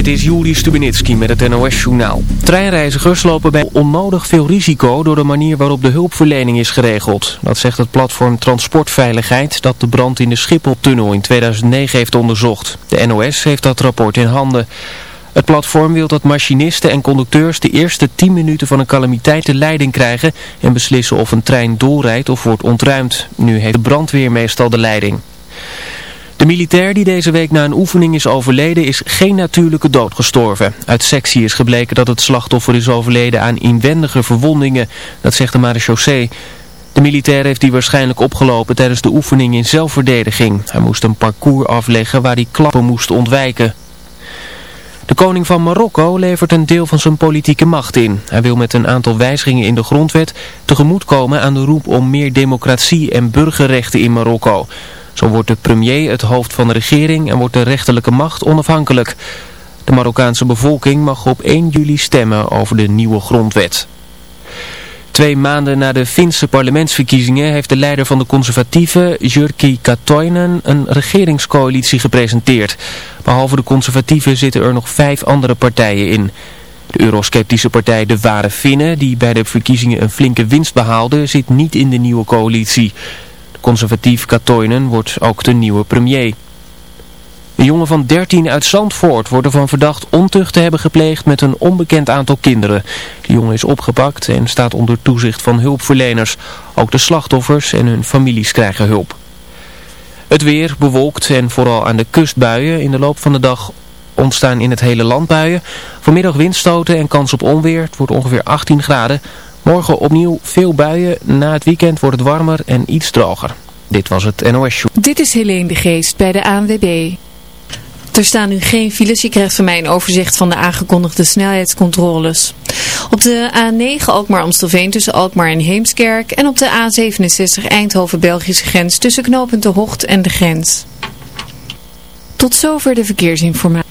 Dit is Juri Stubenitski met het NOS-journaal. Treinreizigers lopen bij onnodig veel risico door de manier waarop de hulpverlening is geregeld. Dat zegt het platform Transportveiligheid dat de brand in de Schipholtunnel in 2009 heeft onderzocht. De NOS heeft dat rapport in handen. Het platform wil dat machinisten en conducteurs de eerste 10 minuten van een calamiteit de leiding krijgen en beslissen of een trein doorrijdt of wordt ontruimd. Nu heeft de brandweer meestal de leiding. De militair die deze week na een oefening is overleden is geen natuurlijke dood gestorven. Uit sectie is gebleken dat het slachtoffer is overleden aan inwendige verwondingen, dat zegt de marechaussee. De militair heeft die waarschijnlijk opgelopen tijdens de oefening in zelfverdediging. Hij moest een parcours afleggen waar hij klappen moest ontwijken. De koning van Marokko levert een deel van zijn politieke macht in. Hij wil met een aantal wijzigingen in de grondwet tegemoetkomen aan de roep om meer democratie en burgerrechten in Marokko. Zo wordt de premier het hoofd van de regering en wordt de rechterlijke macht onafhankelijk. De Marokkaanse bevolking mag op 1 juli stemmen over de nieuwe grondwet. Twee maanden na de Finse parlementsverkiezingen heeft de leider van de conservatieven, Jyrki Katoinen, een regeringscoalitie gepresenteerd. Behalve de conservatieven zitten er nog vijf andere partijen in. De eurosceptische partij De Ware Finnen, die bij de verkiezingen een flinke winst behaalde, zit niet in de nieuwe coalitie conservatief Katoinen wordt ook de nieuwe premier. Een jongen van 13 uit Zandvoort wordt ervan verdacht ontucht te hebben gepleegd met een onbekend aantal kinderen. De jongen is opgepakt en staat onder toezicht van hulpverleners. Ook de slachtoffers en hun families krijgen hulp. Het weer bewolkt en vooral aan de kustbuien. In de loop van de dag ontstaan in het hele land buien. Vanmiddag windstoten en kans op onweer. Het wordt ongeveer 18 graden. Morgen opnieuw veel buien. Na het weekend wordt het warmer en iets droger. Dit was het NOS Show. Dit is Helene de Geest bij de ANWB. Er staan nu geen files. Je krijgt van mij een overzicht van de aangekondigde snelheidscontroles. Op de A9 Alkmaar-Amstelveen tussen Alkmaar en Heemskerk. En op de A67 Eindhoven-Belgische grens tussen knooppunt De Hocht en de grens. Tot zover de verkeersinformatie.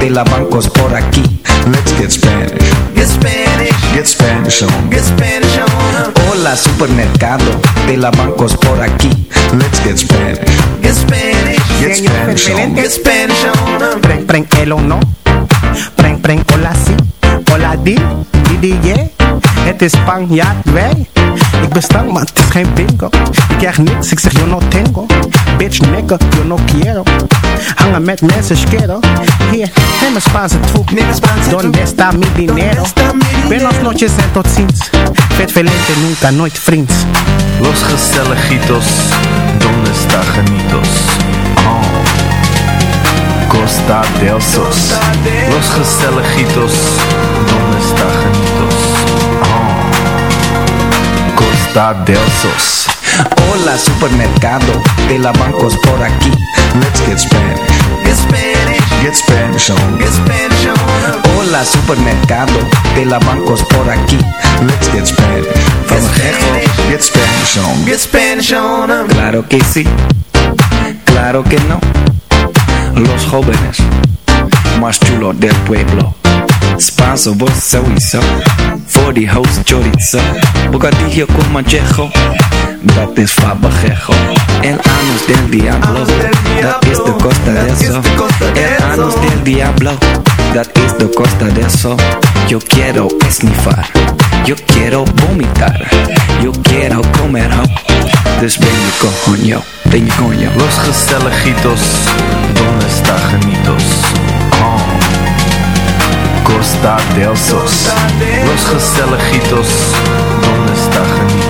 De la bancos por aquí. Let's get Spanish. Get Spanish. Get Spanish on. Get Spanish on. Hola, supermercado de la bancos por aquí. Let's get Spanish. Get Spanish. Get Spanish on. Get Spanish on. Preng, preng, el o no. Preng, preng, hola si. Hola di, di, di, yeah. Het is Spanjaard, wij. Ik ben stank, maar het is geen bingo. Ik krijg niks, ik zeg yo no tengo. Bitch, nigga, yo no quiero. Hangen met mensen, schero. Hier, neem een Spaanse troep. Donde está mi dinero? Buenos noches en tot ziens. Vet velente, nunca, nooit vriends. Los gezelligitos, donde está genitos? Oh. Costa del Sos. Los gezelligitos, donde está genitos? Oh. Costa del Sos. Hola, supermercado de la bancos por aquí. Let's get Spanish. Get Spanish. Get Spanish on. Get Spanish on. Hola, supermercado de la bancos por aquí. Let's get Spanish. Get Spanish. Get Spanish on. Get Spanish on. Claro que sí. Claro que no. Los jóvenes más chulos del pueblo. Spanso, vos sowieso. Voor die host chorizo. Bocadillo con manchejo. Dat is fabajejo. El anus del diablo. Dat is de costa de eso. El anus del diablo. Dat is de costa de eso. Yo quiero esnifar. Yo quiero vomitar. Yo quiero comer ho. Dus ben je coño. Ben je coño. Los gezelligitos, donde está genitos? Oh. Costa del Sos. Los gezelligitos, donde está genitos?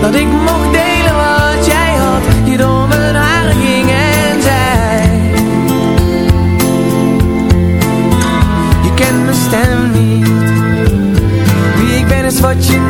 Dat ik mocht delen wat jij had Je door mijn haren ging en zei. Je kent mijn stem niet. Wie ik ben is wat je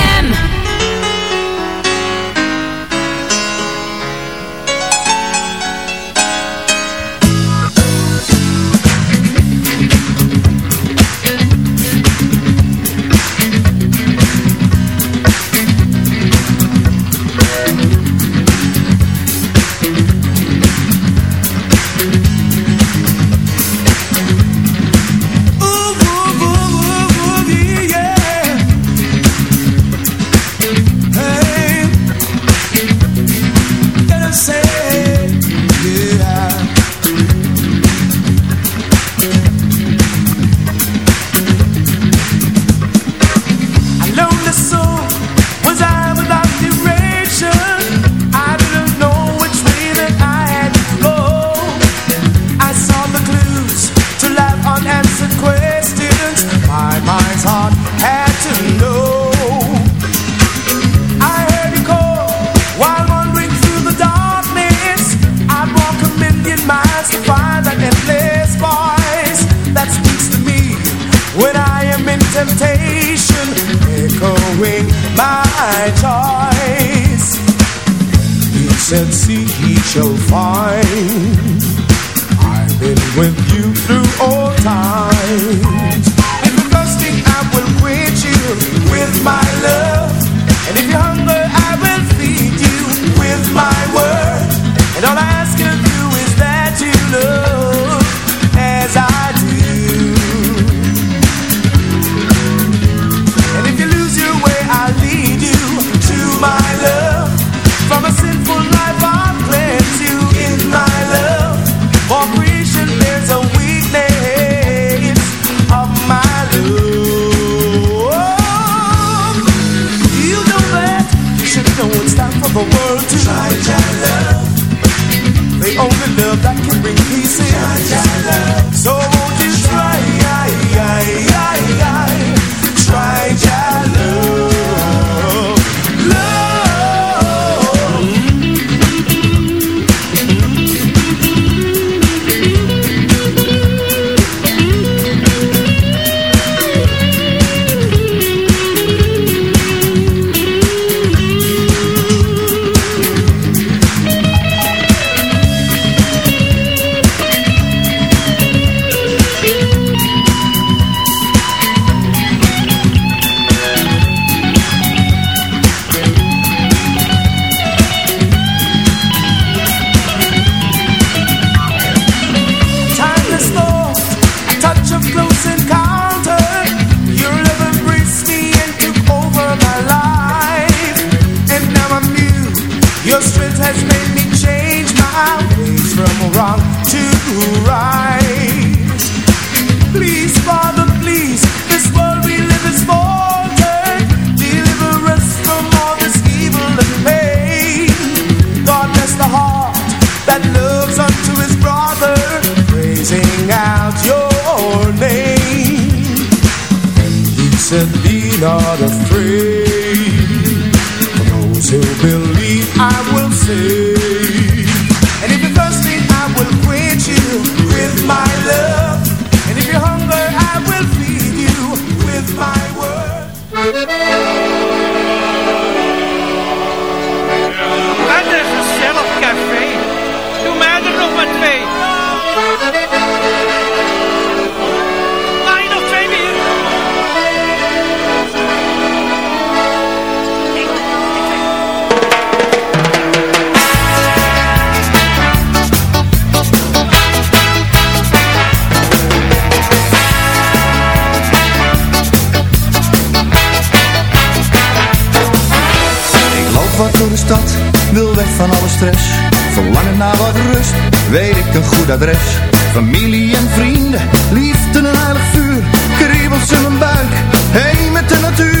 wat door de stad, wil weg van alle stress. Verlangen naar wat rust, weet ik een goed adres. Familie en vrienden, liefde en aardig vuur. Kriebelt in mijn buik, heen met de natuur.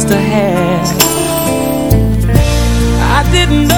just a I didn't know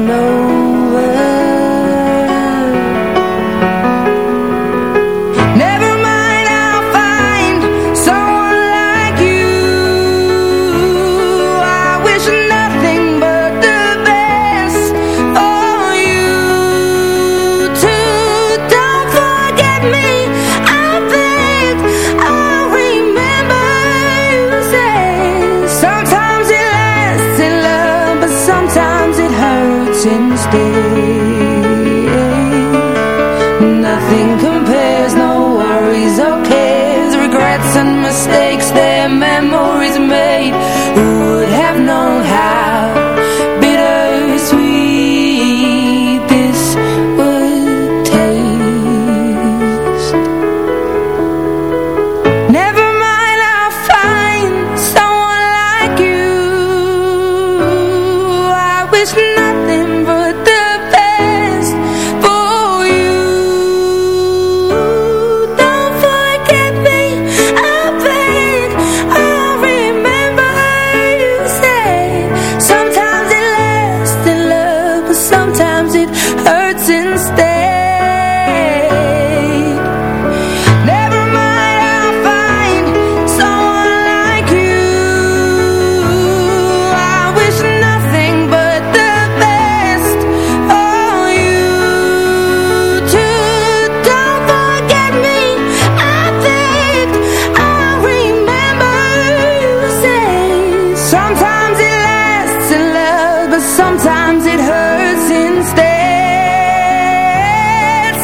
Sometimes it lasts in love, but sometimes it hurts instead.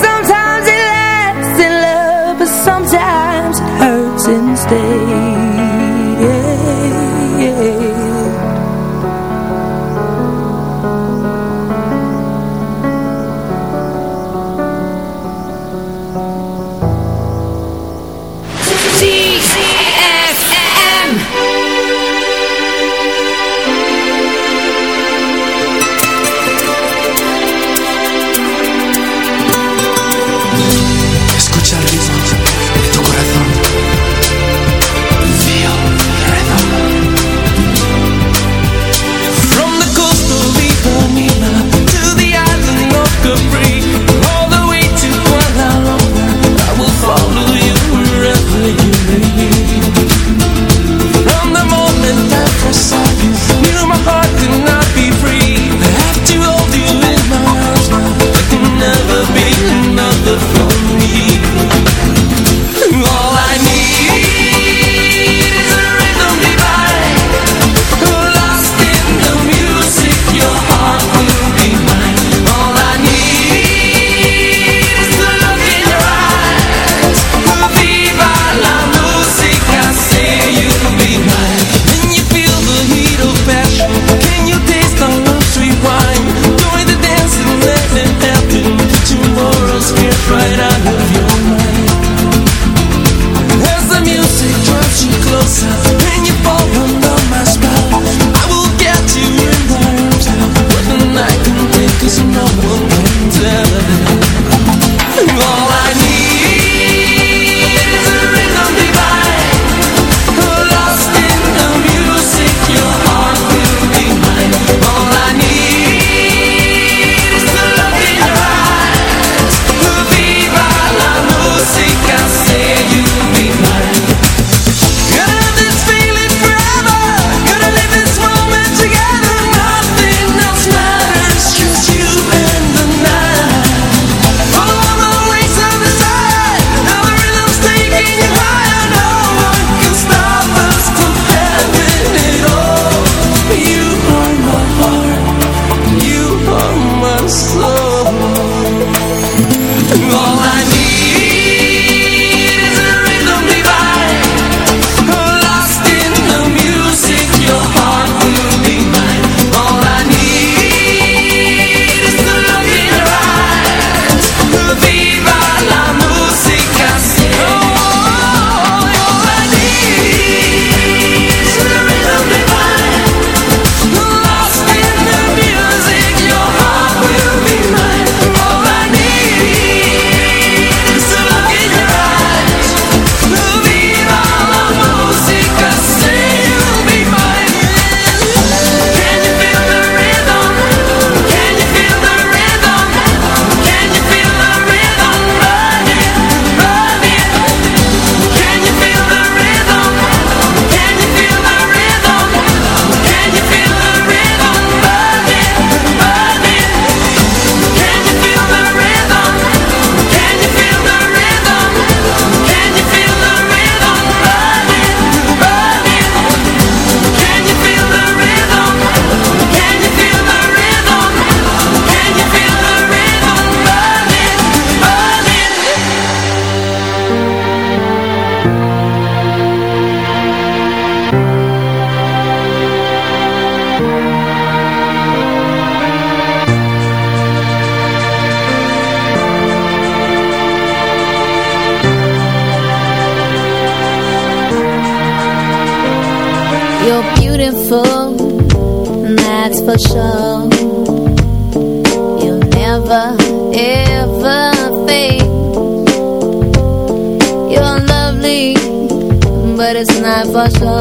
Sometimes it lasts in love, but sometimes it hurts instead. fuss up.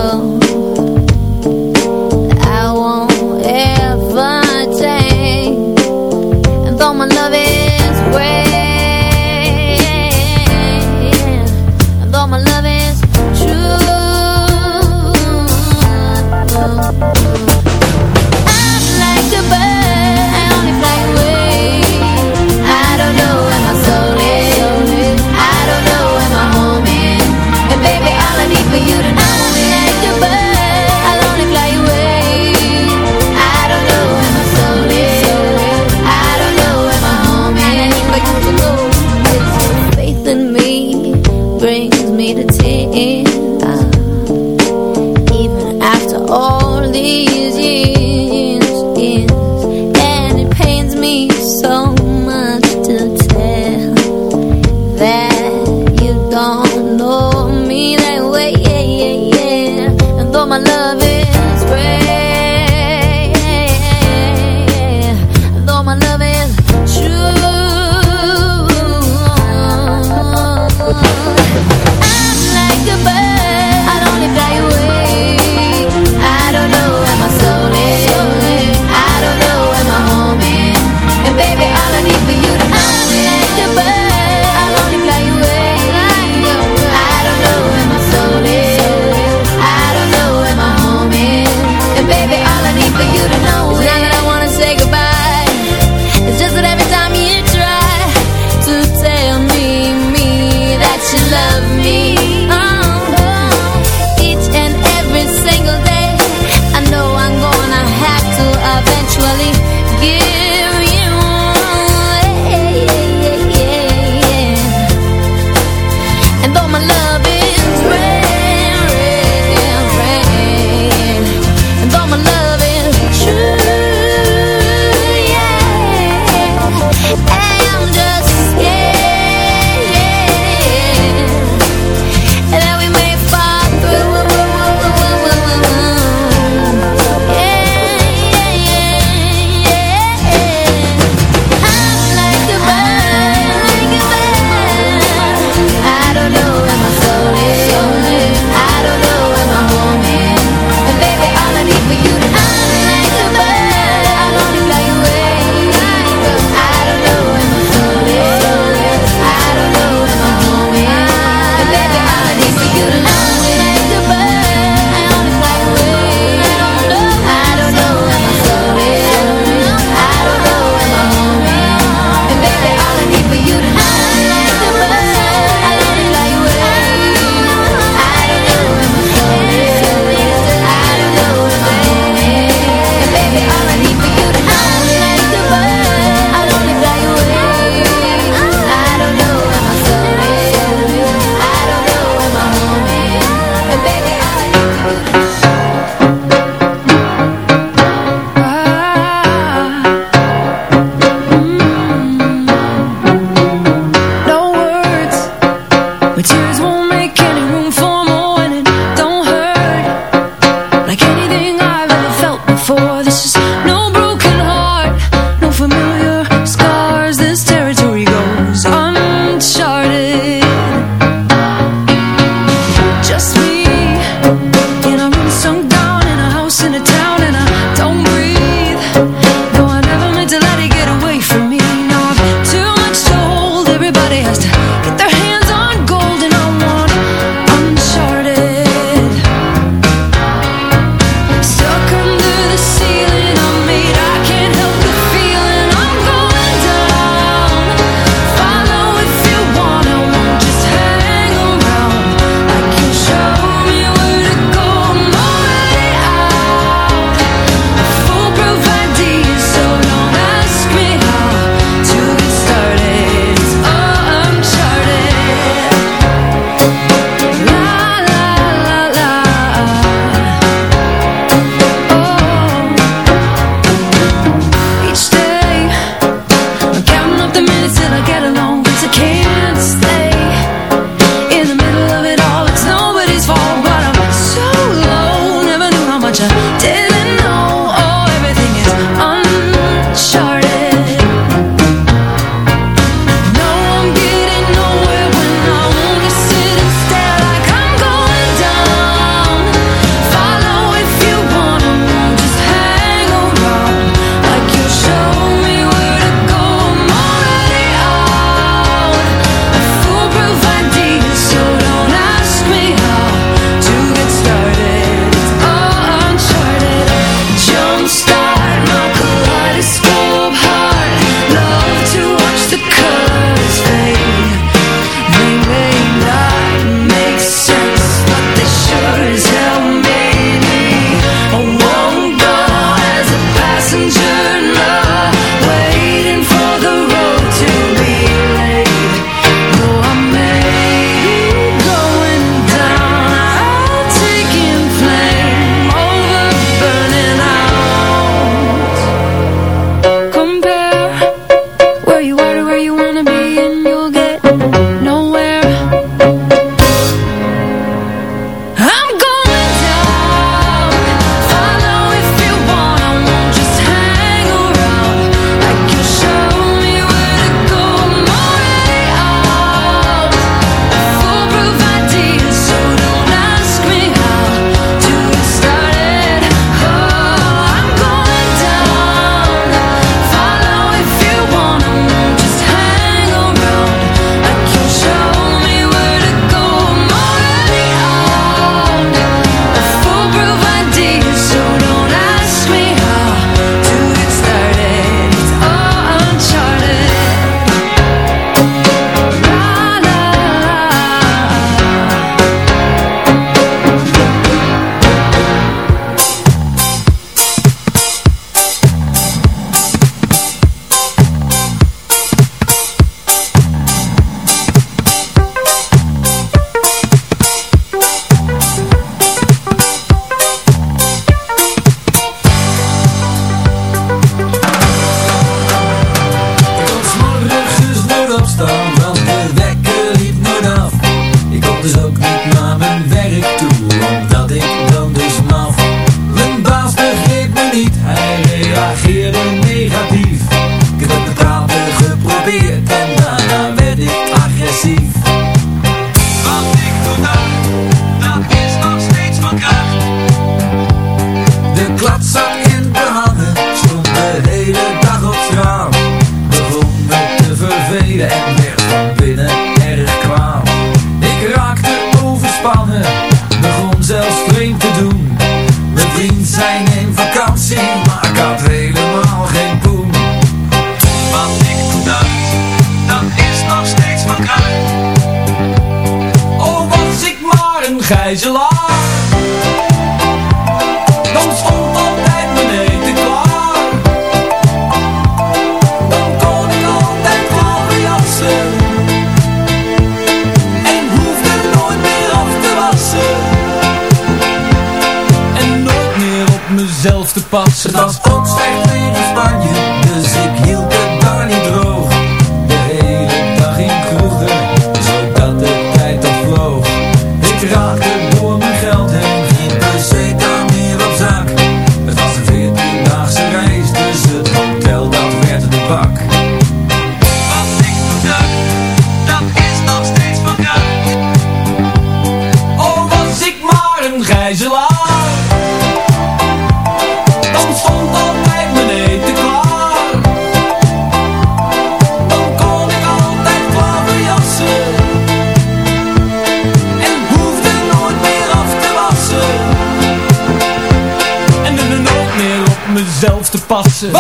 passen.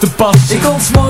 te pas. Ik ontmoet